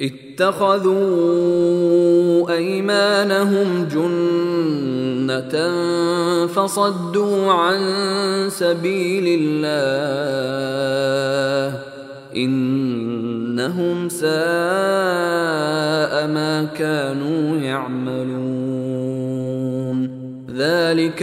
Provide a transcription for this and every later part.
اتخذوا أيمانهم جنة فصدوا عن سبيل الله إنهم ساء ما كانوا يعملون. ذلك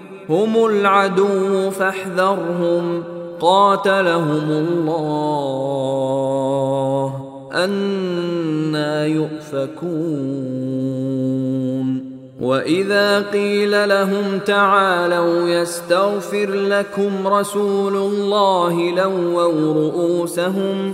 هم العدو فاحذرهم. قاتلهم الله. أنا يؤفكون. وإذا قيل لهم تعالوا يستغفر لكم رسول الله لووا رؤوسهم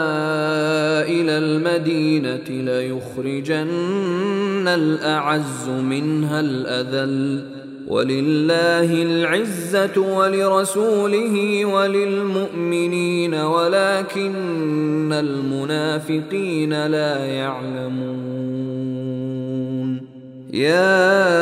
إلى المدينة ليخرجن الأعز منها الأذل. ولله العزة ولرسوله وللمؤمنين ولكن المنافقين لا يعلمون. يا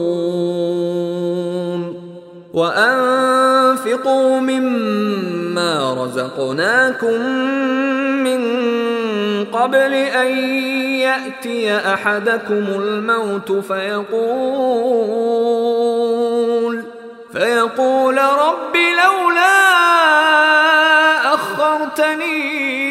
مما رزقناكم من قبل أن يأتي أحدكم الموت فيقول فيقول رب لولا أخرتني